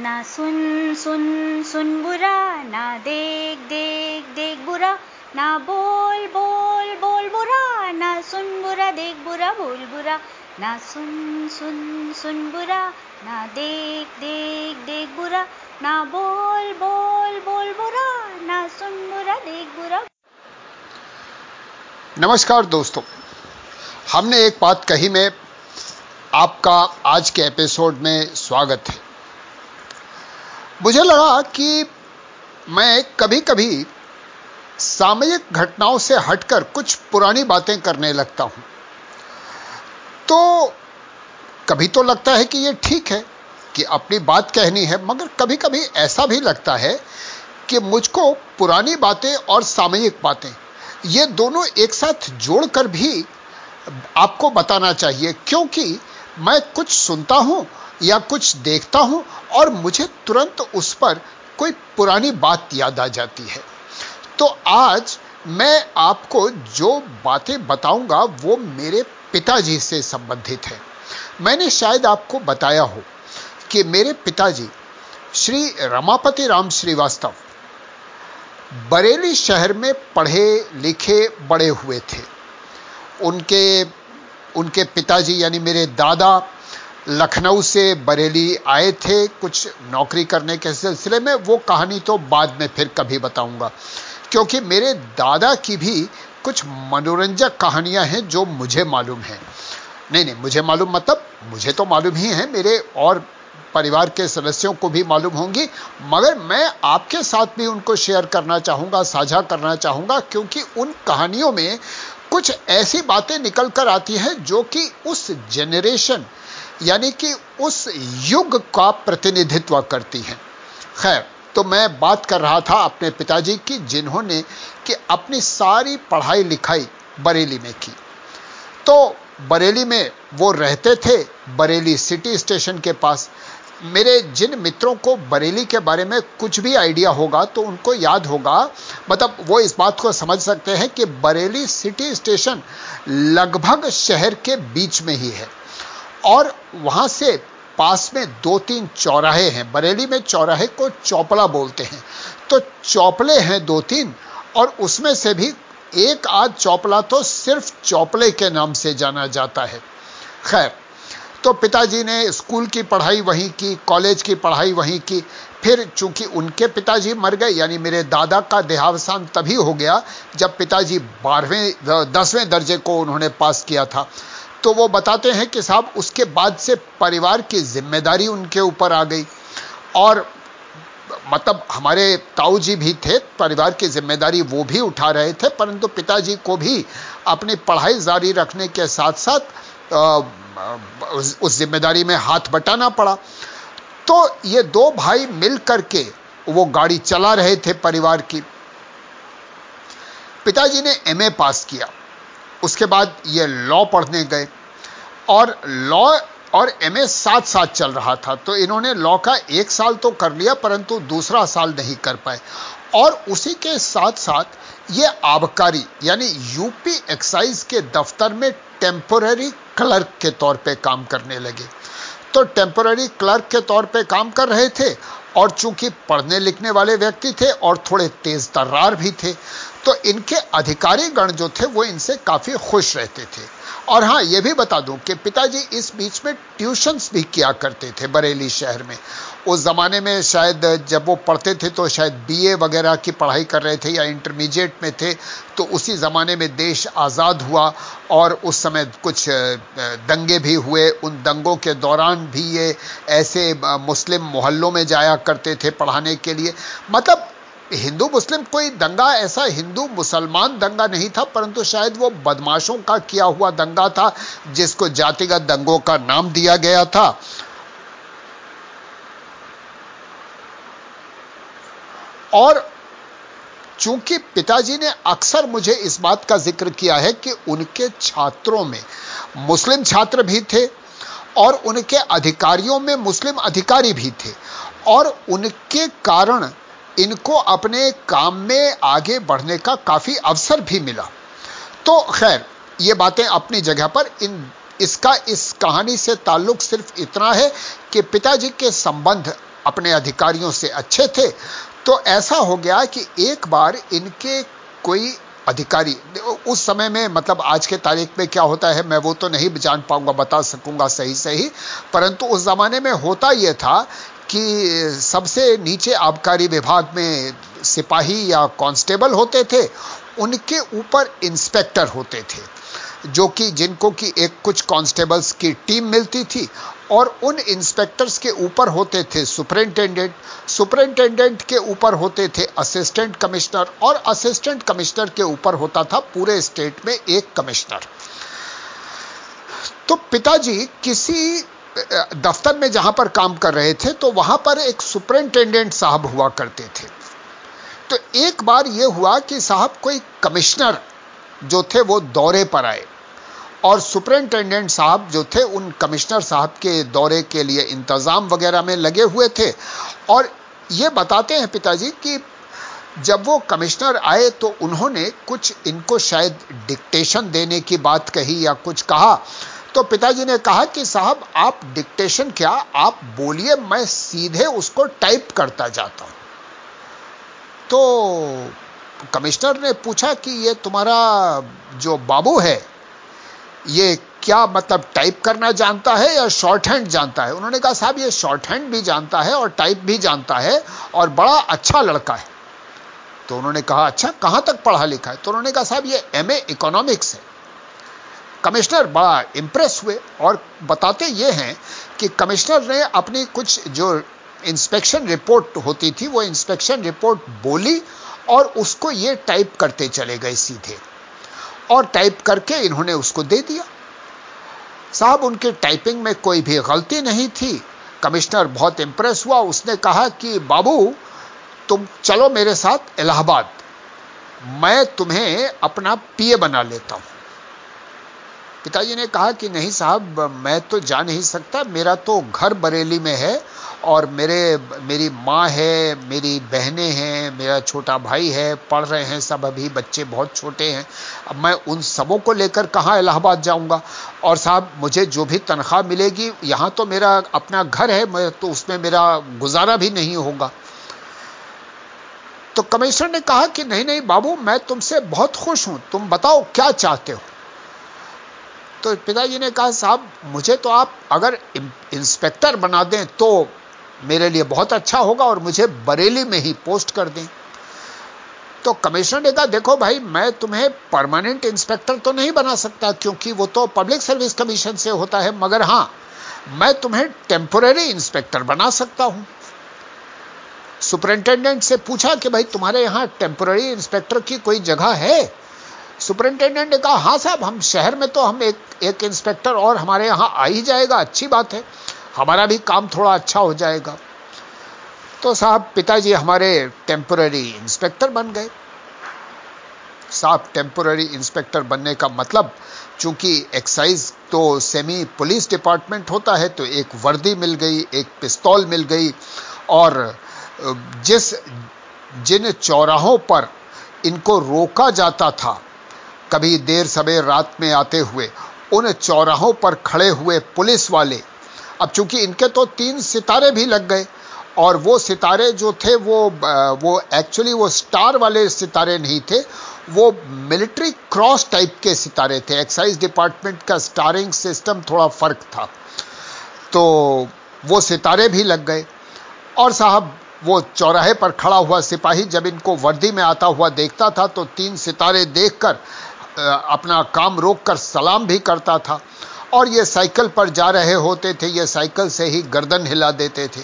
ना सुन सुन सुन बुरा, ना देख देख देख बुरा, ना बोल बोल बोल बुरा, ना सुन बुरा, देख बुरा, बोल बुरा, ना सुन सुन सुन बुरा, ना देख देख देख बुरा, ना बोल बोल बोल बुरा, ना सुन बुरा, देख बुरा। नमस्कार दोस्तों। हमने एक बात कही में आपका आज के एपिसोड में स्वागत है। मुझे लगा कि मैं कभी कभी सामयिक घटनाओं से हटकर कुछ पुरानी बातें करने लगता हूँ। तो कभी तो लगता है कि यह ठीक है कि अपनी बात कहनी है, मगर कभी कभी ऐसा भी लगता है कि मुझको पुरानी बातें और सामयिक बातें, ये दोनों एक साथ जोड़कर भी आपको बताना चाहिए, क्योंकि मैं कुछ सुनता हूँ या कुछ देखता हूँ और मुझे तुरंत उस पर कोई पुरानी बात याद आ जाती है। तो आज मैं आपको जो बातें बताऊँगा वो मेरे पिताजी से संबंधित है। मैंने शायद आपको बताया हो कि मेरे पिताजी श्री रमापति राम श्रीवास्तव बरेली शहर में पढ़े लिखे बड़े हुए थे। उनके उनके पिताजी यानी मेरे दादा लखनऊ से बरेली आए थे, कुछ नौकरी करने के सिलसिले में, वो कहानी तो बाद में फिर कभी बताऊँगा। क्योंकि मेरे दादा की भी कुछ मनोरंजक कहानियाँ हैं जो मुझे मालूम है। नहीं नहीं, मुझे मालूम मतलब मुझे तो मालूम ही है, मेरे और परिवार के सदस्यों को भी मालूम होंगी, मगर मैं आपके साथ भी उनको शेयर करना चाहूँगा, साझा करना चाहूँगा, क्योंकि उन कहानियों में कुछ ऐसी बातें निकल कर आती हैं जो कि उस जेनरेशन यानी कि उस युग का प्रतिनिधित्व करती हैं। खैर तो मैं बात कर रहा था अपने पिताजी की, जिन्होंने कि अपनी सारी पढ़ाई लिखाई बरेली में की। तो बरेली में वो रहते थे, बरेली सिटी स्टेशन के पास। मेरे जिन मित्रों को बरेली के बारे में कुछ भी आइडिया होगा तो उनको याद होगा। मतलब वो इस बात को समझ सकते हैं कि बरेली सिटी स्टेशन लगभग शहर के बीच में ही है। और वहाँ से पास में दो तीन चौराहे हैं। बरेली में चौराहे को चौपला बोलते हैं। तो चौपले हैं दो तीन, और उसमें से भी एक आध चौपला तो सिर्फ़ चौपले के नाम से जाना जाता है। खैर तो पिताजी ने स्कूल की पढ़ाई वहीं की, कॉलेज की पढ़ाई वहीं की, फिर चूँकि उनके पिताजी मर गए, यानी मेरे दादा का देहावसान तभी हो गया जब पिताजी बारहवें, दसवें दर्जे को उन्होंने पास किया था। तो वो बताते हैं कि साहब, उसके बाद से परिवार की ज़िम्मेदारी उनके ऊपर आ गई। और मतलब हमारे ताऊ जी भी थे, परिवार की ज़िम्मेदारी वो भी उठा रहे थे, परंतु पिताजी को भी अपनी पढ़ाई जारी रखने के साथ साथ उस ज़िम्मेदारी में हाथ बटाना पड़ा। तो ये दो भाई मिल करके वो गाड़ी चला रहे थे परिवार की। पिताजी ने एमए पास किया। उसके बाद ये लॉ पढ़ने गए। और लॉ और एमए साथ साथ चल रहा था तो इन्होंने लॉ का एक साल तो कर लिया, परंतु दूसरा साल नहीं कर पाए। और उसी के साथ साथ ये आबकारी, यानी यूपी एक्साइज के दफ्तर में टेम्पोररी क्लर्क के तौर पे काम करने लगे। तो टेम्पोररी क्लर्क के तौर पे काम कर रहे थे, और चूँकि पढ़ने लिखने वाले व्यक्ति थे, और थोड़े तेज तर्रार भी थे तो इनके अधिकारी गण जो थे, वो इनसे काफ़ी खुश रहते थे। और हाँ, ये भी बता दूँ कि पिताजी इस बीच में ट्यूशंस भी किया करते थे बरेली शहर में। उस जमाने में शायद जब वो पढ़ते थे तो शायद बीए वगैरह की पढ़ाई कर रहे थे या इंटरमीडिएट में थे तो उसी जमाने में देश आज़ाद हुआ और उस समय कुछ दंगे भी हुए। उन दंगों के दौरान भी ये ऐसे मुस्लिम मोहल्लों में जाया करते थे पढ़ाने के लिए। मतलब हिंदू मुस्लिम कोई दंगा, ऐसा हिंदू मुसलमान दंगा नहीं था, परंतु शायद वो बदमाशों का किया हुआ दंगा था, जिसको जातिगत दंगों का नाम दिया गया था। और चूँकि पिताजी ने अक्सर मुझे इस बात का ज़िक्र किया है कि उनके छात्रों में, मुस्लिम छात्र भी थे, और उनके अधिकारियों में मुस्लिम अधिकारी भी थे, और उनके कारण इनको अपने काम में आगे बढ़ने का काफ़ी अवसर भी मिला। तो खैर, ये बातें अपनी जगह पर, इन, इसका, इस कहानी से ताल्लुक सिर्फ़ इतना है कि पिताजी के संबंध अपने अधिकारियों से अच्छे थे। तो ऐसा हो गया कि एक बार इनके कोई अधिकारी, उस समय में मतलब आज के तारीख में क्या होता है, मैं वो तो नहीं जान पाऊँगा, बता सकूँगा सही सही परंतु उस जमाने में होता यह था कि सबसे नीचे आबकारी विभाग में सिपाही या कांस्टेबल होते थे, उनके ऊपर इंस्पेक्टर होते थे, जो कि जिनको कि एक कुछ कांस्टेबल्स की टीम मिलती थी और उन इंस्पेक्टर्स के ऊपर होते थे सुपरिंटेंडेंट। सुपरिंटेंडेंट के ऊपर होते थे असिस्टेंट कमिश्नर और असिस्टेंट कमिश्नर के ऊपर होता था पूरे स्टेट में एक कमिश्नर। तो पिताजी किसी दफ्तर में जहाँ पर काम कर रहे थे तो वहाँ पर एक सुपरिंटेंडेंट साहब हुआ करते थे। तो एक बार यह हुआ कि साहब कोई कमिश्नर जो थे, वो दौरे पर आए। और सुपरिंटेंडेंट साहब जो थे, उन कमिश्नर साहब के दौरे के लिए इंतज़ाम वगैरह में लगे हुए थे। और ये बताते हैं पिताजी कि जब वो कमिश्नर आए तो उन्होंने कुछ इनको शायद डिक्टेशन देने की बात कही या कुछ कहा। तो पिताजी ने कहा कि साहब, आप डिक्टेशन क्या? आप बोलिए, मैं सीधे उसको टाइप करता जाता हूँ। तो कमिश्नर ने पूछा कि ये तुम्हारा जो बाबू है, ये क्या मतलब टाइप करना जानता है या शॉर्ट हैंड जानता है? उन्होंने कहा, साहब, ये शॉर्ट हैंड भी जानता है और टाइप भी जानता है और बड़ा अच्छा लड़का है। तो उन्होंने कहा अच्छा कहाँ तक पढ़ा लिखा है? तो उन्होंने कहा, साहब, ये एमए इकोनॉमिक्स है। कमिश्नर बड़ा इंप्रेस हुए और बताते ये हैं कि कमिश्नर ने अपनी कुछ जो इंस्पेक्शन रिपोर्ट होती थी, वो इंस्पेक्शन रिपोर्ट बोली और उसको ये टाइप करते चले गए सीधे। और टाइप करके इन्होंने उसको दे दिया। साहब, उनके टाइपिंग में कोई भी गलती नहीं थी। कमिश्नर बहुत इंप्रेस हुआ। उसने कहा कि, बाबू, तुम चलो मेरे साथ इलाहाबाद। मैं तुम्हें अपना पीए बना लेता हूँ। पिताजी ने कहा कि नहीं साहब, मैं तो जा नहीं सकता, मेरा तो घर बरेली में है और मेरे, मेरी माँ है, मेरी बहनें हैं, मेरा छोटा भाई है, पढ़ रहे हैं सब अभी, बच्चे बहुत छोटे हैं। अब मैं उन सबों को लेकर कहाँ इलाहाबाद जाऊँगा? और साहब, मुझे जो भी तनख्वाह मिलेगी, यहाँ तो मेरा अपना घर है, मैं तो उसमें मेरा गुजारा भी नहीं होगा। तो कमिश्नर ने कहा कि नहीं नहीं बाबू, मैं तुमसे बहुत खुश हूँ, तुम बताओ क्या चाहते हो? तो पिताजी ने कहा, साहब, मुझे तो आप अगर इंस्पेक्टर बना दें तो मेरे लिए बहुत अच्छा होगा और मुझे बरेली में ही पोस्ट कर दें। तो कमिश्नर ने कहा, देखो भाई, मैं तुम्हें परमानेंट इंस्पेक्टर तो नहीं बना सकता, क्योंकि वो तो पब्लिक सर्विस कमीशन से होता है, मगर हाँ, मैं तुम्हें टेम्पोररी इंस्पेक्टर बना सकता हूँ। सुपरिंटेंडेंट से पूछा कि, भाई, तुम्हारे यहाँ टेम्पोररी इंस्पेक्टर की कोई जगह है? सुपरिंटेंडेंट ने कहा, हाँ साहब, हम शहर में तो हम एक एक इंस्पेक्टर और हमारे यहाँ आ ही जाएगा, अच्छी बात है। हमारा भी काम थोड़ा अच्छा हो जाएगा। तो साहब, पिताजी हमारे टेम्पोररी इंस्पेक्टर बन गए। साहब, टेम्पोररी इंस्पेक्टर बनने का मतलब चूँकि एक्साइज तो सेमी पुलिस डिपार्टमेंट होता है तो एक वर्दी मिल गई, एक पिस्तौल मिल गई और जिस, जिन चौराहों पर इनको रोका जाता था कभी देर सवेर रात में आते हुए, उन चौराहों पर खड़े हुए पुलिस वाले। अब चूँकि इनके तो तीन सितारे भी लग गए, और वो सितारे जो थे, वो वो एक्चुअली वो स्टार वाले सितारे नहीं थे, वो मिलिट्री क्रॉस टाइप के सितारे थे। एक्साइज डिपार्टमेंट का स्टारिंग सिस्टम थोड़ा फ़र्क था। तो वो सितारे भी लग गए, और साहब वो चौराहे पर खड़ा हुआ सिपाही जब इनको वर्दी में आता हुआ देखता था तो तीन सितारे देखकर अपना काम रोककर सलाम भी करता था। और ये साइकिल पर जा रहे होते थे, ये साइकिल से ही गर्दन हिला देते थे।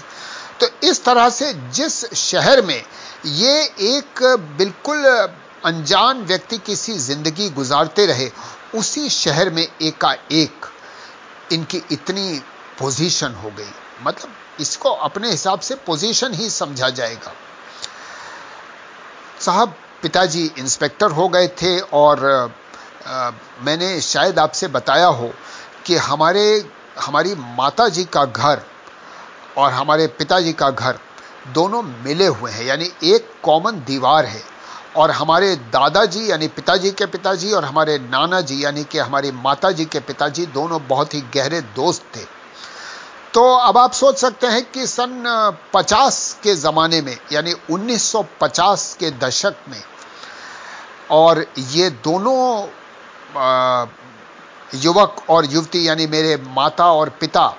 तो इस तरह से जिस शहर में ये एक बिल्कुल अनजान व्यक्ति किसी ज़िंदगी गुजारते रहे, उसी शहर में एकाएक इनकी इतनी पोजीशन हो गई। मतलब इसको अपने हिसाब से पोजीशन ही समझा जाएगा। साहब, पिताजी इंस्पेक्टर हो गए थे और आ, मैंने शायद आपसे बताया हो कि हमारे हमारी माता जी का घर और हमारे पिताजी का घर दोनों मिले हुए हैं यानी एक कॉमन दीवार है। और हमारे दादाजी यानी पिताजी के पिताजी और हमारे नाना जी यानी कि हमारी माता जी के पिताजी दोनों बहुत ही गहरे दोस्त थे। तो अब आप सोच सकते हैं कि सन 50 के ज़माने में यानी 1950 के दशक में और ये दोनों युवक और युवती यानी मेरे माता और पिता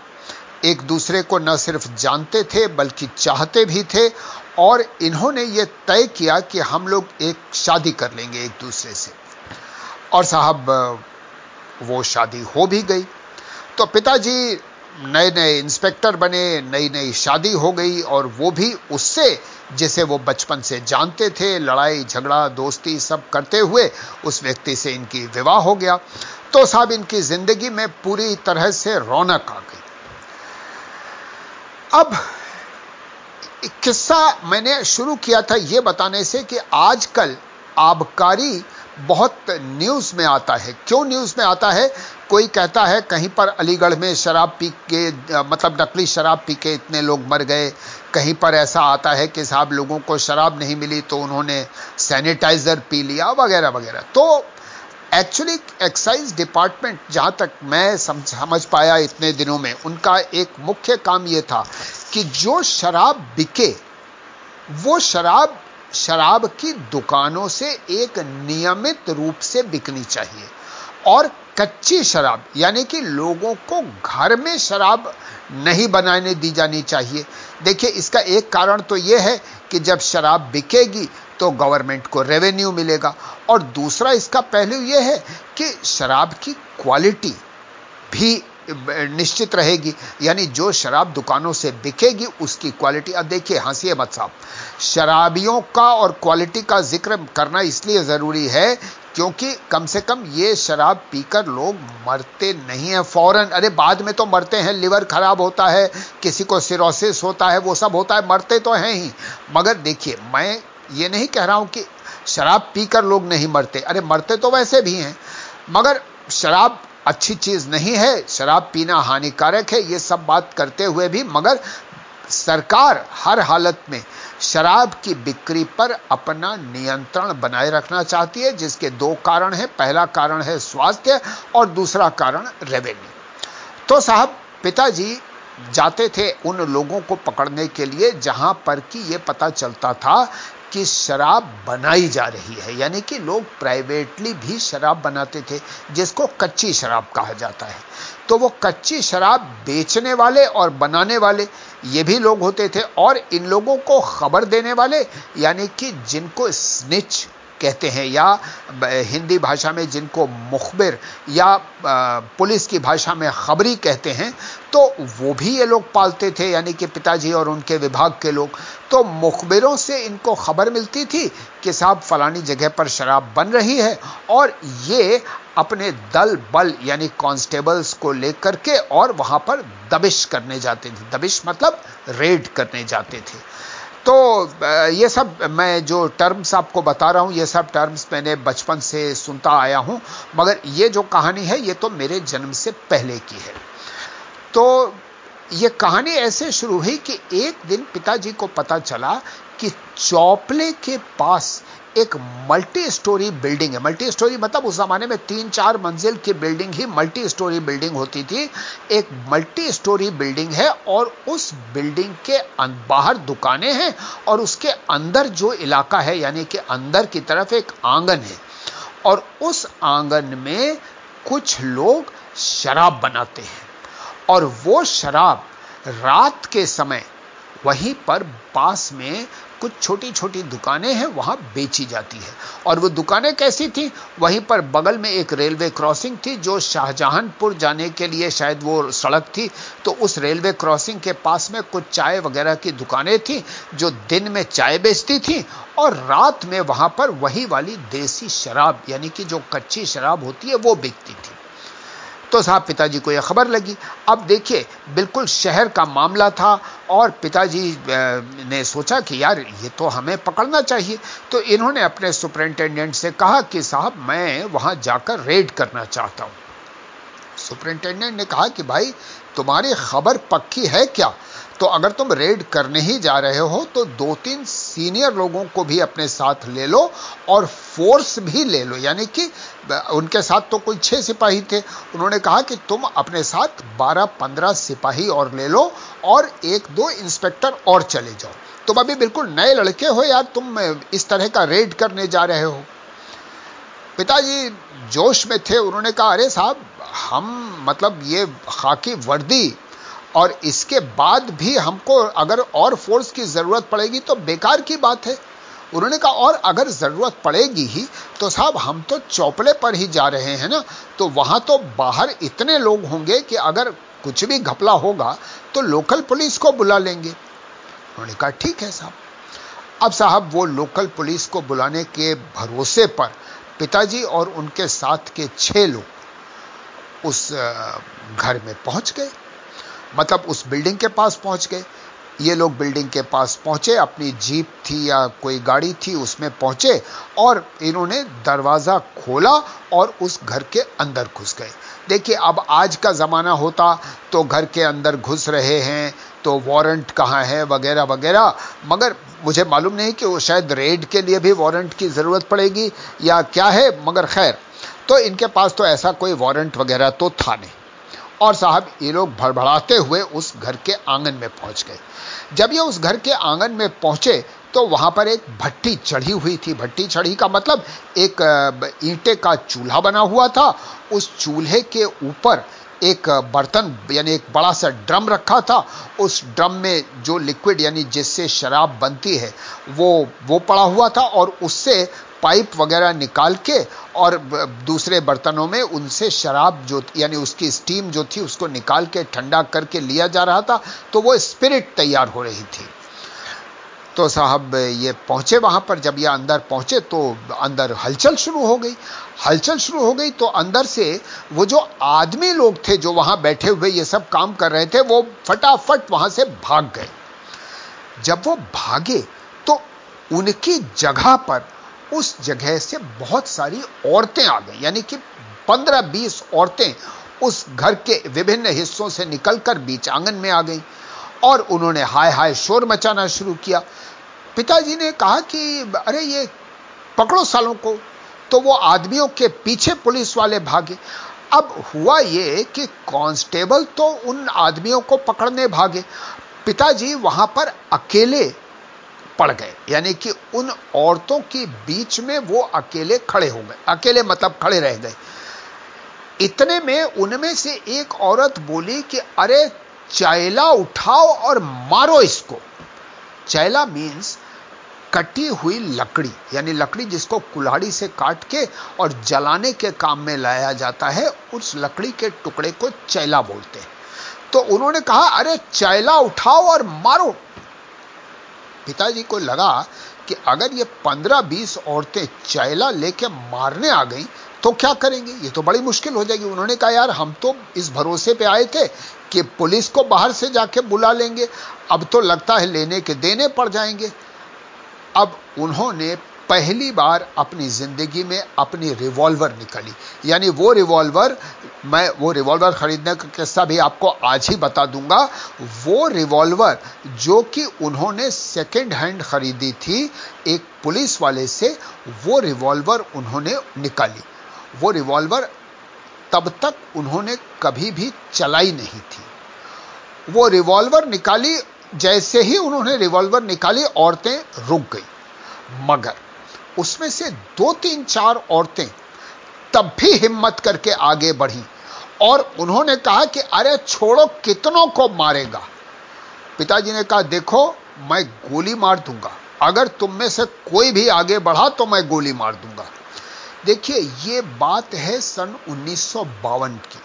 एक दूसरे को न सिर्फ़ जानते थे, बल्कि चाहते भी थे और इन्होंने ये तय किया कि हम लोग एक शादी कर लेंगे एक दूसरे से। और साहब, वो शादी हो भी गई। तो पिताजी नए नए इंस्पेक्टर बने नई नई शादी हो गई और वो भी उससे जिसे वो बचपन से जानते थे, लड़ाई, झगड़ा, दोस्ती सब करते हुए उस व्यक्ति से इनकी विवाह हो गया। तो साहब, इनकी ज़िंदगी में पूरी तरह से रौनक आ गई। अब किस्सा मैंने शुरू किया था यह बताने से कि आजकल आबकारी बहुत न्यूज़ में आता है। क्यों न्यूज़ में आता है? कोई कहता है, कहीं पर अलीगढ़ में शराब पी के मतलब नकली शराब पी के इतने लोग मर गए कहीं पर ऐसा आता है कि साहब लोगों को शराब नहीं मिली तो उन्होंने सैनिटाइजर पी लिया वगैरह वगैरह। तो एक्चुअली एक्साइज डिपार्टमेंट जहाँ तक मैं समझ पाया इतने दिनों में, उनका एक मुख्य काम यह था कि जो शराब बिके, वो शराब शराब की दुकानों से एक नियमित रूप से बिकनी चाहिए। और कच्ची शराब, यानी कि लोगों को घर में शराब नहीं बनाने दी जानी चाहिए। देखिए, इसका एक कारण तो यह है कि जब शराब बिकेगी तो गवर्नमेंट को रेवेन्यू मिलेगा और दूसरा इसका पहलू यह है कि शराब की क्वालिटी भी निश्चित रहेगी। यानी जो शराब दुकानों से बिकेगी, उसकी क्वालिटी, अब देखिए हँसी मत साहब, शराबियों का और क्वालिटी का ज़िक्र करना इसलिए ज़रूरी है क्योंकि कम से कम ये शराब पीकर लोग मरते नहीं हैं फ़ौरन। अरे, बाद में तो मरते हैं। लिवर खराब होता है, किसी को सिरोसिस होता है, वो सब होता है, मरते तो हैं ही। मगर देखिए, मैं ये नहीं कह रहा हूँ कि शराब पीकर लोग नहीं मरते। अरे, मरते तो वैसे भी हैं, मगर शराब अच्छी चीज़ नहीं है। शराब पीना हानिकारक है, ये सब बात करते हुए भी। मगर सरकार हर हालत में शराब की बिक्री पर अपना नियंत्रण बनाए रखना चाहती है, जिसके दो कारण हैं। पहला कारण है स्वास्थ्य और दूसरा कारण रेवेन्यू तो साहब, पिताजी जाते थे उन लोगों को पकड़ने के लिए जहाँ पर कि यह पता चलता था कि शराब बनाई जा रही है, यानी कि लोग प्राइवेटली भी शराब बनाते थे, जिसको कच्ची शराब कहा जाता है। तो वो कच्ची शराब बेचने वाले और बनाने वाले, ये भी लोग होते थे। और इन लोगों को खबर देने वाले, यानी कि जिनको स्निच कहते हैं, या हिंदी भाषा में जिनको मुखबिर या पुलिस की भाषा में खबरी कहते हैं तो वो भी ये लोग पालते थे, यानी कि पिताजी और उनके विभाग के लोग। तो मुखबिरों से इनको खबर मिलती थी कि साहब फलानी जगह पर शराब बन रही है, और ये अपने दल, बल, यानी कांस्टेबल्स को लेकर के और वहाँ पर दबिश करने जाते थे। दबिश मतलब रेड करने जाते थे। तो ये सब मैं जो टर्म्स आपको बता रहा हूँ, ये सब टर्म्स मैंने बचपन से सुनता आया हूँ, मगर ये जो कहानी है, ये तो मेरे जन्म से पहले की है। तो ये कहानी ऐसे शुरू हुई कि एक दिन पिताजी को पता चला कि चौपले के पास एक मल्टी स्टोरी बिल्डिंग है। मल्टी स्टोरी मतलब उस जमाने में तीन चार मंजिल की बिल्डिंग ही मल्टी स्टोरी बिल्डिंग होती थी। एक मल्टी स्टोरी बिल्डिंग है और उस बिल्डिंग के अं-, बाहर दुकानें हैं और उसके अंदर जो इलाका है यानी कि अंदर की तरफ़ एक आँगन है। और उस आँगन में कुछ लोग शराब बनाते हैं। और वो शराब रात के समय वहीं पर पास में कुछ छोटी छोटी दुकानें हैं, वहाँ बेची जाती है। और वो दुकानें कैसी थी? वहीं पर बगल में एक रेलवे क्रॉसिंग थी, जो शाहजहांपुर जाने के लिए शायद वो सड़क थी। तो उस रेलवे क्रॉसिंग के पास में कुछ चाय वगैरह की दुकानें थी, जो दिन में चाय बेचती थी, और रात में वहाँ पर वही वाली देसी शराब, यानी कि जो कच्ची शराब होती है, वो बिकती थी। तो साहब पिताजी को यह खबर लगी। अब देखिए, बिल्कुल शहर का मामला था और पिताजी ने सोचा कि यार ये तो हमें पकड़ना चाहिए। तो इन्होंने अपने सुपरिंटेंडेंट से कहा कि साहब, मैं वहाँ जाकर रेड करना चाहता हूँ। सुपरिंटेंडेंट ने कहा कि भाई तुम्हारी खबर पक्की है क्या? तो अगर तुम रेड करने ही जा रहे हो तो दो तीन सीनियर लोगों को भी अपने साथ ले लो और फोर्स भी ले लो। यानी कि, उनके साथ तो कोई छह सिपाही थे। उन्होंने कहा कि तुम अपने साथ बारह पंद्रह सिपाही और ले लो और एक दो इंस्पेक्टर और चले जाओ। तुम अभी बिल्कुल नए लड़के हो यार, तुम इस तरह का रेड करने जा रहे हो। पिताजी जोश में थे, उन्होंने कहा, अरे साहब, हम मतलब ये खाकी वर्दी और इसके बाद भी हमको अगर और फोर्स की ज़रूरत पड़ेगी तो बेकार की बात है। उन्होंने कहा, और अगर ज़रूरत पड़ेगी ही तो साहब हम तो चौपड़े पर ही जा रहे हैं ना तो वहाँ तो बाहर इतने लोग होंगे कि अगर कुछ भी घपला होगा तो लोकल पुलिस को बुला लेंगे। उन्होंने कहा, ठीक है साहब। अब साहब वो लोकल पुलिस को बुलाने के भरोसे पर पिताजी और उनके साथ के छह लोग उस घर में पहुँच गए। मतलब उस बिल्डिंग के पास पहुँच गए। ये लोग बिल्डिंग के पास पहुँचे, अपनी जीप थी या कोई गाड़ी थी उसमें पहुँचे और इन्होंने दरवाज़ा खोला और उस घर के अंदर घुस गए। देखिए, अब आज का जमाना होता तो घर के अंदर घुस रहे हैं तो वारंट कहाँ है, वगैरह वगैरह। मगर मुझे मालूम नहीं कि वो शायद रेड के लिए भी वारंट की ज़रूरत पड़ेगी या क्या है, मगर खैर तो इनके पास तो ऐसा कोई वारंट वगैरह तो था नहीं। और साहब, ये लोग भड़बड़ाते हुए उस घर के आँगन में पहुँच गए। जब ये उस घर के आँगन में पहुँचे तो वहाँ पर एक भट्टी चढ़ी हुई थी। भट्टी चढ़ी का मतलब एक ईंटे का चूल्हा बना हुआ था। उस चूल्हे के ऊपर एक बर्तन, यानी एक बड़ा सा ड्रम रखा था। उस ड्रम में जो लिक्विड, यानी जिससे शराब बनती है, वो वो पड़ा हुआ था और उससे पाइप वगैरह निकाल के और दूसरे बर्तनों में उनसे शराब जो, यानी उसकी स्टीम जो थी, उसको निकाल के ठंडा करके लिया जा रहा था। तो वो स्पिरिट तैयार हो रही थी। तो साहब, ये पहुँचे वहाँ पर, जब ये अंदर पहुँचे तो अंदर हलचल शुरू हो गई। हलचल शुरू हो गई तो अंदर से वो जो आदमी लोग थे जो वहाँ बैठे हुए, ये सब काम कर रहे थे, वो फटाफट वहाँ से भाग गए। जब वो भागे तो उनकी जगह पर, उस जगह से बहुत सारी औरतें आ गई। यानी कि पंद्रह बीस औरतें उस घर के विभिन्न हिस्सों से निकलकर बीच आँगन में आ गई। और उन्होंने हाय हाय शोर मचाना शुरू किया। पिताजी ने कहा कि, अरे, ये पकड़ो सालों को। तो वो आदमियों के पीछे पुलिस वाले भागे। अब हुआ ये कि कांस्टेबल तो उन आदमियों को पकड़ने भागे। पिताजी वहाँ पर अकेले पड़ गए। यानी कि उन औरतों के बीच में वो अकेले खड़े हो गए। अकेले मतलब खड़े रह गए। इतने में उनमें से एक औरत बोली कि, अरे चैला उठाओ और मारो इसको। चैला मीन्स कटी हुई लकड़ी, यानी लकड़ी जिसको कुल्हाड़ी से काट के और जलाने के काम में लाया जाता है, उस लकड़ी के टुकड़े को चैला बोलते हैं। तो उन्होंने कहा, अरे चैला उठाओ और मारो। पिताजी को लगा कि अगर ये पंद्रह बीस औरतें चैला लेके मारने आ गई तो क्या करेंगे? ये तो बड़ी मुश्किल हो जाएगी। उन्होंने कहा, यार, हम तो इस भरोसे पे आए थे कि पुलिस को बाहर से जाके बुला लेंगे। अब तो लगता है लेने के देने पड़ जाएँगे। अब उन्होंने पहली बार अपनी ज़िंदगी में अपनी रिवॉल्वर निकाली। यानी वो रिवॉल्वर, मैं वो रिवॉल्वर खरीदने का किस्सा भी आपको आज ही बता दूँगा। वो रिवॉल्वर जो कि उन्होंने सेकेंड हैंड खरीदी थी, एक पुलिस वाले से, वो रिवॉल्वर उन्होंने निकाली। वो रिवॉल्वर तब तक उन्होंने कभी भी चलाई नहीं थी। वो रिवॉल्वर निकाली, जैसे ही उन्होंने रिवॉल्वर निकाली, औरतें रुक गई। मगर उसमें से दो तीन चार औरतें तब भी हिम्मत करके आगे बढ़ी और उन्होंने कहा कि, अरे, छोड़ो, कितनों को मारेगा? पिताजी ने कहा, देखो, मैं गोली मार दूँगा। अगर तुम में से कोई भी आगे बढ़ा तो मैं गोली मार दूँगा। देखिए, ये बात है सन उन्नीस सौ बावन की।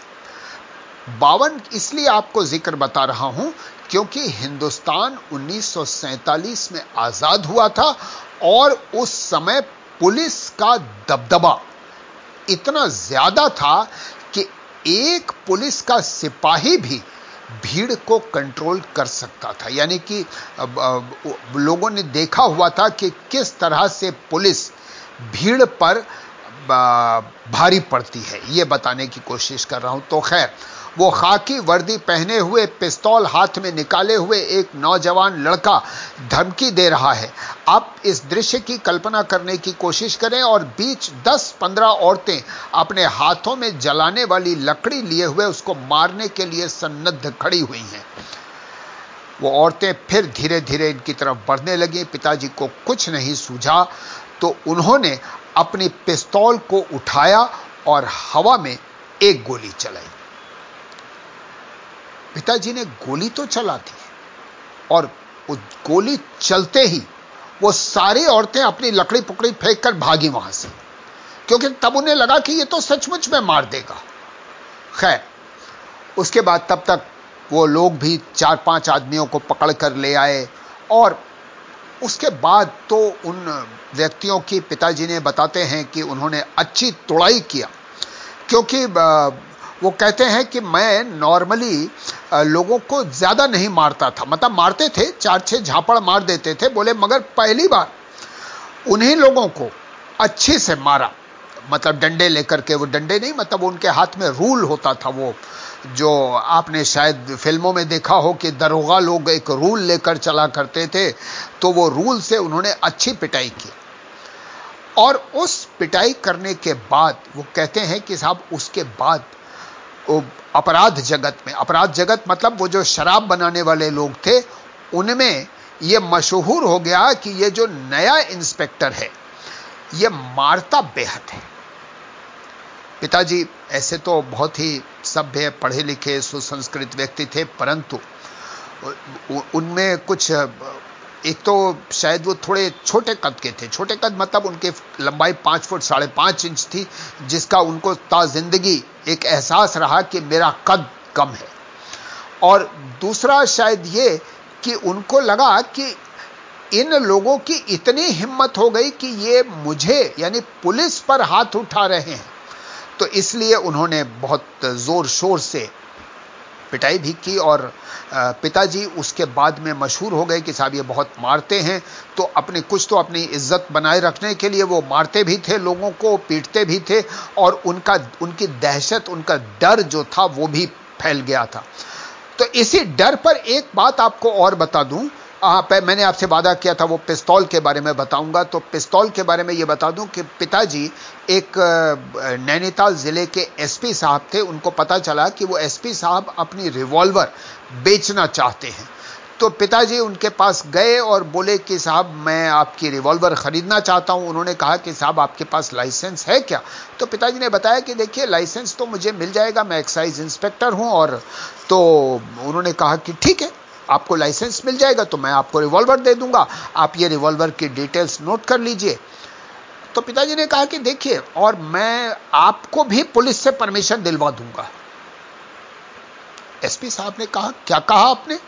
बावन इसलिए आपको ज़िक्र बता रहा हूँ क्योंकि हिंदुस्तान 1947 में आज़ाद हुआ था और उस समय पुलिस का दबदबा इतना ज़्यादा था कि एक पुलिस का सिपाही भी भीड़ को कंट्रोल कर सकता था। यानी कि लोगों ने देखा हुआ था कि किस तरह से पुलिस भीड़ पर भारी पड़ती है। यह बताने की कोशिश कर रहा हूँ। तो खैर, वो खाकी वर्दी पहने हुए पिस्तौल हाथ में निकाले हुए एक नौजवान लड़का धमकी दे रहा है। आप इस दृश्य की कल्पना करने की कोशिश करें और बीच 10-15 औरतें अपने हाथों में जलाने वाली लकड़ी लिए हुए उसको मारने के लिए सन्नद्ध खड़ी हुई हैं। वो औरतें फिर धीरे धीरे इनकी तरफ़ बढ़ने लगी। पिताजी को कुछ नहीं सूझा तो उन्होंने अपनी पिस्तौल को उठाया और हवा में एक गोली चलाई। पिताजी ने गोली तो चला दी और उस गोली चलते ही वो सारी औरतें अपनी लकड़ी पकड़ी फेंक कर भागी वहाँ से, क्योंकि तब उन्हें लगा कि ये तो सचमुच में मार देगा। खैर, उसके बाद तब तक वो लोग भी चार पाँच आदमियों को पकड़ कर ले आए और उसके बाद तो उन व्यक्तियों की पिताजी ने बताते हैं कि उन्होंने अच्छी तोड़ाई किया। क्योंकि वो कहते हैं कि मैं नॉर्मली लोगों को ज़्यादा नहीं मारता था। मतलब मारते थे चार छह झापड़ मार देते थे, बोले, मगर पहली बार उन्हीं लोगों को अच्छे से मारा। मतलब डंडे लेकर के, वो डंडे नहीं मतलब उनके हाथ में रूल होता था वो, जो आपने शायद फ़िल्मों में देखा हो कि दरोगा लोग एक रूल लेकर चला करते थे तो वो रूल से उन्होंने अच्छी पिटाई की। और उस पिटाई करने के बाद, वो कहते हैं कि साहब, उसके बाद अपराध जगत में, अपराध जगत मतलब वो जो शराब बनाने वाले लोग थे, उनमें यह मशहूर हो गया कि ये जो नया इंस्पेक्टर है यह मारता बेहद है। पिताजी, ऐसे तो बहुत ही सभ्य पढ़े लिखे सुसंस्कृत व्यक्ति थे, परंतु उनमें कुछ एक तो शायद वो थोड़े छोटे कद के थे। छोटे कद मतलब उनके लंबाई पाँच फुट, साढ़े पाँच इंच थी, जिसका उनको ता ज़िंदगी एक एहसास रहा कि मेरा कद कम है। और दूसरा शायद ये कि उनको लगा कि इन लोगों की इतनी हिम्मत हो गई कि ये मुझे, यानी पुलिस पर हाथ उठा रहे हैं। तो इसलिए उन्होंने बहुत ज़ोर शोर से पिटाई भी की और पिताजी उसके बाद में मशहूर हो गए कि साहब ये बहुत मारते हैं तो अपने कुछ तो अपनी इज़्ज़त बनाए रखने के लिए वो मारते भी थे, लोगों को पीटते भी थे और उनका, उनकी दहशत, उनका डर जो था वो भी फैल गया था। तो इसी डर पर एक बात आपको और बता दूँ आप मैंने आपसे वादा किया था वो पिस्तौल के बारे में बताऊँगा। तो पिस्तौल के बारे में ये बता दूँ कि पिताजी एक नैनीताल ज़िले के एसपी साहब थे। उनको पता चला कि वो एसपी साहब अपनी रिवॉल्वर बेचना चाहते हैं। तो पिताजी उनके पास गए और बोले कि, साहब, मैं आपकी रिवॉल्वर खरीदना चाहता हूँ। उन्होंने कहा कि, साहब, आपके पास लाइसेंस है क्या? तो पिताजी ने बताया कि, देखिए, लाइसेंस तो मुझे मिल जाएगा। मैं एक्साइज इंस्पेक्टर हूँ और तो उन्होंने कहा कि, ठीक है। आपको लाइसेंस मिल जाएगा तो मैं आपको रिवॉल्वर दे दूँगा। आप ये रिवॉल्वर की डिटेल्स नोट कर लीजिए। तो पिताजी ने कहा कि देखिए, और मैं आपको भी पुलिस से परमिशन दिलवा दूँगा। एसपी साहब ने कहा, क्या कहा आपने?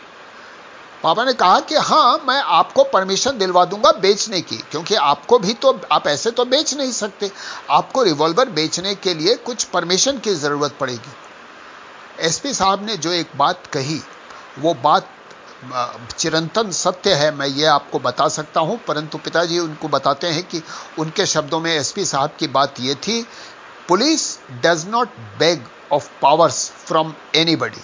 पापा ने कहा कि हाँ, मैं आपको परमिशन दिलवा दूँगा बेचने की, क्योंकि आपको भी तो आप ऐसे तो बेच नहीं सकते। आपको रिवॉल्वर बेचने के लिए कुछ परमिशन की ज़रूरत पड़ेगी। एसपी साहब ने जो एक बात कही, वो बात चिरंतन सत्य है, मैं ये आपको बता सकता हूँ। परंतु पिताजी उनको बताते हैं कि उनके शब्दों में एसपी साहब की बात यह थी, police does not beg of powers from anybody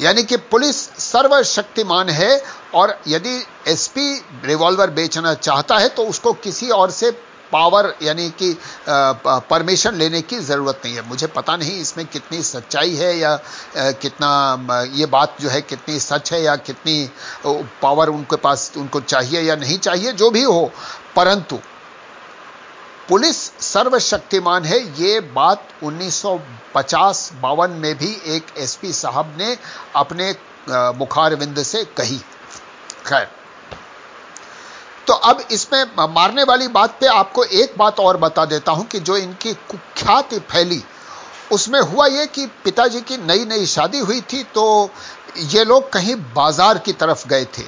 यानी कि पुलिस सर्वशक्तिमान है, और यदि एसपी रिवॉल्वर बेचना चाहता है तो उसको किसी और से पावर यानी कि परमिशन लेने की ज़रूरत नहीं है। मुझे पता नहीं इसमें कितनी सच्चाई है या कितना ये बात जो है कितनी सच है या कितनी पावर उनके पास, उनको चाहिए या नहीं चाहिए, जो भी हो। परंतु पुलिस सर्वशक्तिमान है। ये बात 1950 बावन में भी एक एसपी साहब ने अपने मुखारविंद से कही। खैर अब इसमें मारने वाली बात पे आपको एक बात और बता देता हूँ कि जो इनकी कुख्याति फैली, उसमें हुआ यह कि पिताजी की नई नई शादी हुई थी तो ये लोग कहीं बाज़ार की तरफ़ गए थे।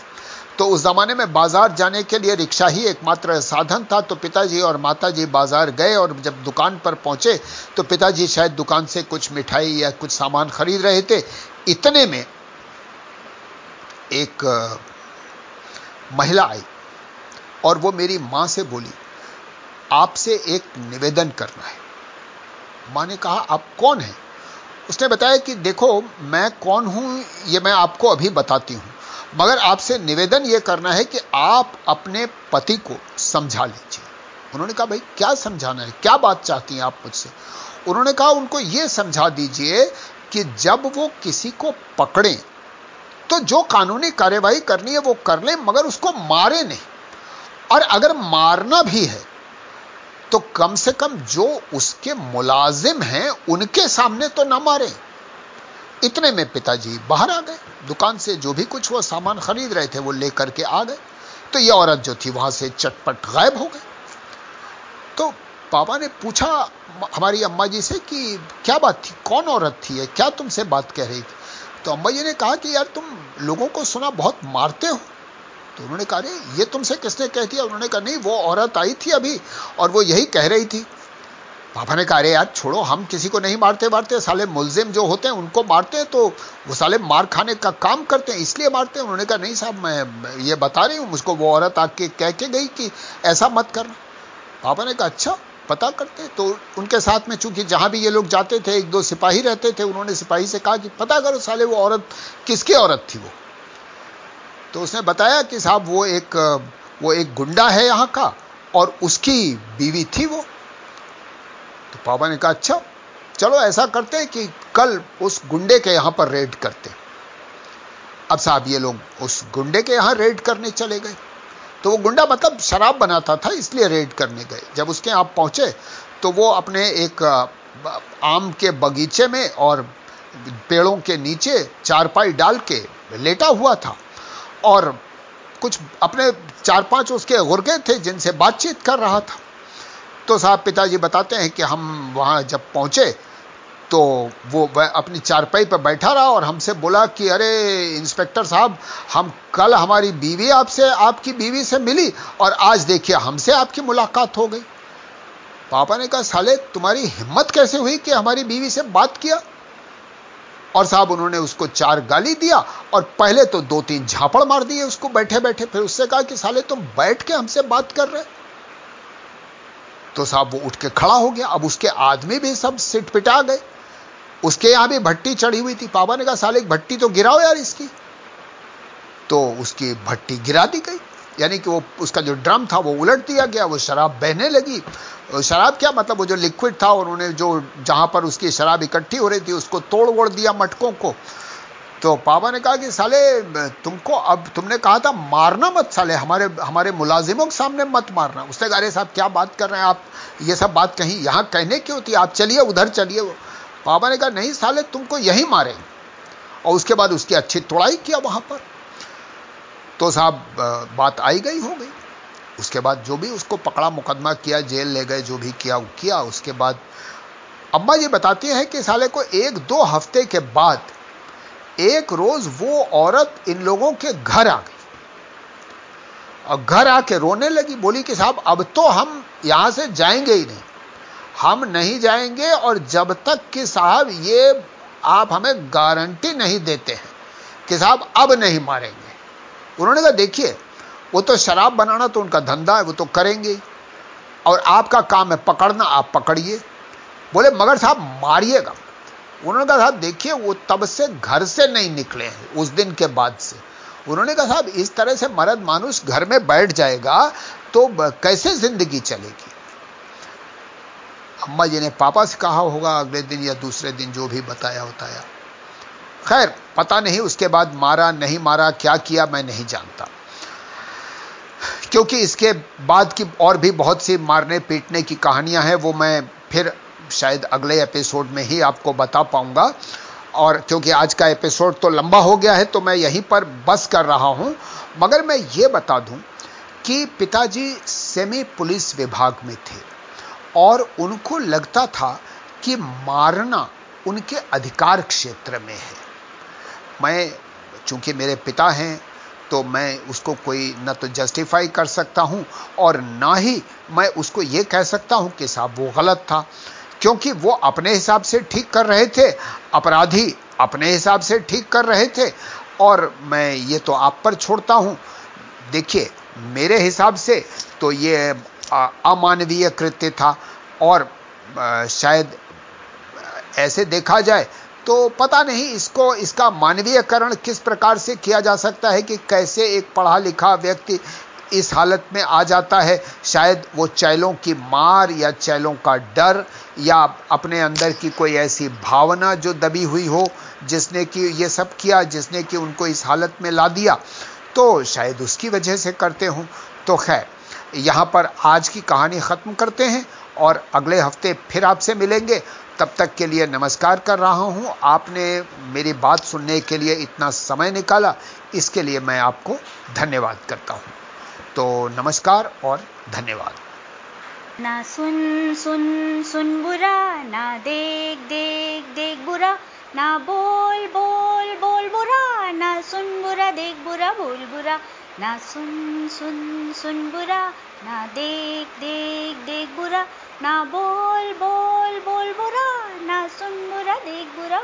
तो उस जमाने में बाज़ार जाने के लिए रिक्शा ही एकमात्र साधन था तो पिताजी और माताजी बाज़ार गए और जब दुकान पर पहुँचे तो पिताजी शायद दुकान से कुछ मिठाई या कुछ सामान खरीद रहे थे। इतने में एक महिला आई। और वो मेरी माँ से बोली, आपसे एक निवेदन करना है। माँ ने कहा, आप कौन हैं? उसने बताया कि, देखो, मैं कौन हूँ, ये मैं आपको अभी बताती हूँ। मगर आपसे निवेदन यह करना है कि आप अपने पति को समझा लीजिए। उन्होंने कहा, भाई, क्या समझाना है? क्या बात चाहती हैं आप मुझसे? उन्होंने कहा, उनको यह समझा दीजिए कि जब वो किसी को पकड़े तो जो कानूनी कार्यवाही करनी है वो कर ले, मगर उसको मारे नहीं। और अगर मारना भी है तो कम से कम जो उसके मुलाजिम हैं, उनके सामने तो ना मारे। इतने में पिताजी बाहर आ गए। दुकान से जो भी कुछ वो सामान खरीद रहे थे, वो लेकर के आ गए। तो ये औरत जो थी, वहाँ से चटपट गायब हो गई। तो पापा ने पूछा हमारी अम्मा जी से कि, क्या बात थी? कौन औरत थी है क्या तुमसे बात कह रही थी? तो अम्मा जी ने कहा कि, यार, तुम लोगों को सुना, बहुत मारते हो। तो उन्होंने कहा, अरे, ये तुमसे किसने कह दिया? उन्होंने कहा, नहीं, वो औरत आई थी अभी और वो यही कह रही थी। पापा ने कहा, अरे यार, छोड़ो, हम किसी को नहीं मारते मारते, साले मुलजिम जो होते हैं, उनको मारते हैं तो वो साले मार खाने का काम करते हैं, इसलिए मारते हैं। उन्होंने कहा, नहीं साहब, मैं ये बता रही हूँ, मुझको वो औरत आके कह के गई कि ऐसा मत करना। पापा ने कहा अच्छा पता करते तो उनके साथ में चूँकि जहाँ भी ये लोग जाते थे, एक दो सिपाही रहते थे, उन्होंने सिपाही से कहा कि, पता करो साले, वो औरत, किसकी औरत थी वो? तो उसने बताया कि साहब, वो एक वो एक गुंडा है यहाँ का, और उसकी बीवी थी वो। तो पापा ने कहा अच्छा चलो ऐसा करते हैं कि कल उस गुंडे के यहाँ पर रेड करते अब साहब, ये लोग उस गुंडे के यहाँ रेड करने चले गए। तो वो गुंडा मतलब शराब बनाता था, इसलिए रेड करने गए। जब उसके आप पहुँचे तो वो अपने एक, आम के बगीचे में और पेड़ों के नीचे चारपाई डाल के लेटा हुआ था। और कुछ अपने चार पाँच उसके गुर्गे थे जिनसे बातचीत कर रहा था। तो साहब पिताजी बताते हैं कि हम वहाँ जब पहुँचे तो वो अपनी चारपाई पर बैठा रहा और हमसे बोला कि, अरे इंस्पेक्टर साहब, हम कल हमारी बीवी आपसे, आपकी बीवी से मिली और आज देखिए हमसे आपकी मुलाकात हो गई। पापा ने कहा, साले, तुम्हारी हिम्मत कैसे हुई कि हमारी बीवी से बात किया? और साहब उन्होंने उसको चार गाली दिया और पहले तो दो तीन झापड़ मार दिए उसको बैठे बैठे फिर उससे कहा कि साले तुम बैठ के हमसे बात कर रहे तो साहब वो उठ के खड़ा हो गया। अब उसके आदमी भी सब सिट पिटा गए। उसके यहाँ भी भट्टी चढ़ी हुई थी। पापा ने कहा, साले भट्टी तो गिराओ यार इसकी। तो उसकी भट्टी गिरा दी गई। यानी कि वो, उसका जो ड्रम था वो उलट दिया गया, वो शराब बहने लगी। शराब क्या मतलब? वो जो लिक्विड था उन्होंने जो जहाँ पर उसकी शराब इकट्ठी हो रही थी, उसको तोड़ वोड़ दिया मटकों को। तो पापा ने कहा कि, साले, तुमको अब तुमने कहा था मारना मत, साले, हमारे हमारे मुलाजिमों के सामने मत मारना। उसने कहा, अरे साहब, क्या बात कर रहे हैं आप? ये सब बात कहीं, यहाँ कहने की होती आप चलिए, उधर चलिए। पापा ने कहा, नहीं साले, तुमको यही मारे। और उसके बाद उसकी अच्छी तोड़ाई किया वहाँ पर। तो साहब, बात आई गई, हो गई। उसके बाद जो भी उसको पकड़ा, मुकदमा किया, जेल ले गए, जो भी किया, वो किया। उसके बाद अम्मा जी बताती हैं कि साले को एक दो हफ़्ते के बाद एक रोज वो औरत इन लोगों के घर आ गई। और घर आके रोने लगी, बोली कि साहब, अब तो हम यहाँ से जाएँगे ही नहीं। हम नहीं जाएँगे और जब तक कि साहब ये आप हमें गारंटी नहीं देते हैं कि साहब अब नहीं मारेंगे। उन्होंने कहा, देखिए वो तो शराब बनाना तो उनका धंधा है, वो तो करेंगे और आपका काम है पकड़ना, आप पकड़िए। बोले, मगर साहब, मारिएगा। उन्होंने कहा, साहब, देखिए, वो तब से घर से नहीं निकले हैं, उस दिन के बाद से। उन्होंने कहा, साहब, इस तरह से मर्द मानुष घर में बैठ जाएगा तो कैसे ज़िंदगी चलेगी? अम्मा जी ने पापा से कहा होगा, अगले दिन या दूसरे दिन जो भी बताया बताया खैर, पता नहीं, उसके बाद मारा, नहीं मारा, क्या किया, मैं नहीं जानता। क्योंकि इसके बाद की और भी बहुत सी मारने पीटने की कहानियाँ हैं, वो मैं फिर शायद अगले एपिसोड में ही आपको बता पाऊँगा। और क्योंकि आज का एपिसोड तो लंबा हो गया है तो मैं यहीं पर बस कर रहा हूँ। मगर मैं ये बता दूँ कि पिताजी सेमी पुलिस विभाग में थे और उनको लगता था कि मारना उनके अधिकार क्षेत्र में है। मैं, चूँकि मेरे पिता हैं तो मैं उसको कोई न तो जस्टिफाई कर सकता हूँ और ना ही मैं उसको यह कह सकता हूँ कि साहब वो गलत था। क्योंकि वो अपने हिसाब से ठीक कर रहे थे, अपराधी अपने हिसाब से ठीक कर रहे थे और मैं ये तो आप पर छोड़ता हूँ। देखिए, मेरे हिसाब से तो ये अमानवीय कृत्य था और शायद ऐसे देखा जाए तो पता नहीं इसको, इसका मानवीयकरण किस प्रकार से किया जा सकता है कि कैसे एक पढ़ा लिखा व्यक्ति इस हालत में आ जाता है। शायद वो चैलों की मार या चैलों का डर या अपने अंदर की कोई ऐसी भावना जो दबी हुई हो, जिसने कि ये सब किया, जिसने कि उनको इस हालत में ला दिया तो शायद उसकी वजह से करते हो। तो खैर, यहाँ पर आज की कहानी खत्म करते हैं और अगले हफ़्ते फिर आपसे मिलेंगे। तब तक के लिए नमस्कार कर रहा हूँ। आपने मेरी बात सुनने के लिए इतना समय निकाला, इसके लिए मैं आपको धन्यवाद करता हूँ। तो नमस्कार और धन्यवाद। ना सुन सुन सुन बुरा, ना देख देख देख बुरा, ना बोल बोल बोल बुरा, ना सुन बुरा, देख बुरा, बोल बुरा, ना सुन सुन सुन बुरा, ना देख देख देख बुरा ना बोल बोल बोल बुरा ना सुन बुरा देख बुरा